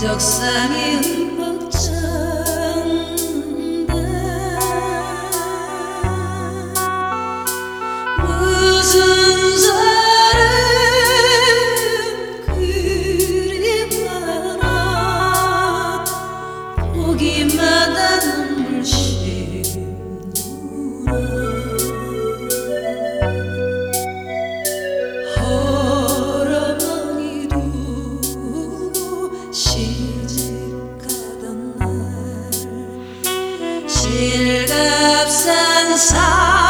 적상이 흠뻑 찬다 무슨 사람 그리 많아 보기만 Shield of sunshine.